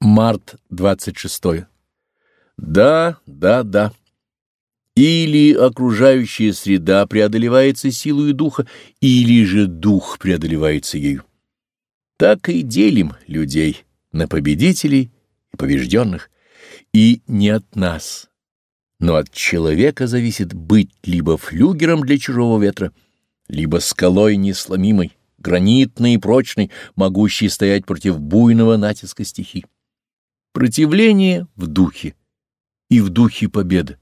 Март 26. Да, да, да. Или окружающая среда преодолевается силой духа, или же дух преодолевается ею. Так и делим людей на победителей и побежденных. И не от нас, но от человека зависит быть либо флюгером для чужого ветра, либо скалой несломимой, гранитной и прочной, могущей стоять против буйного натиска стихий. Противление в духе, и в духе победа,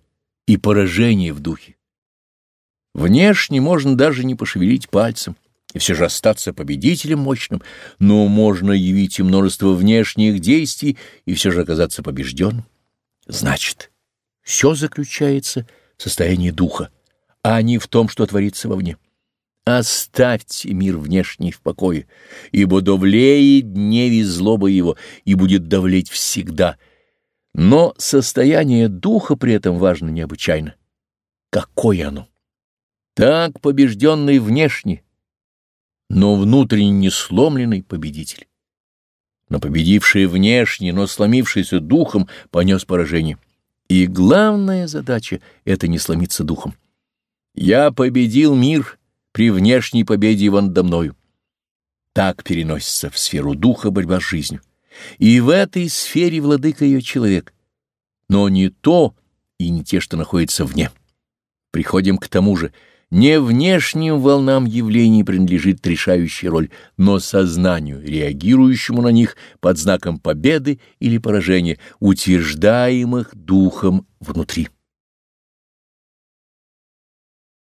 и поражение в духе. Внешне можно даже не пошевелить пальцем, и все же остаться победителем мощным, но можно явить и множество внешних действий, и все же оказаться побежденным. Значит, все заключается в состоянии духа, а не в том, что творится вовне. Оставьте мир внешний в покое, ибо давлеет дневи злоба его и будет давлеть всегда. Но состояние духа при этом важно необычайно. Какое оно? Так побежденный внешне, но внутренне не сломленный победитель. Но победивший внешне, но сломившийся духом, понес поражение. И главная задача — это не сломиться духом. «Я победил мир», при внешней победе его надо мною. Так переносится в сферу духа борьба с жизнью. И в этой сфере владыка ее человек. Но не то и не те, что находятся вне. Приходим к тому же, не внешним волнам явлений принадлежит решающая роль, но сознанию, реагирующему на них под знаком победы или поражения, утверждаемых духом внутри.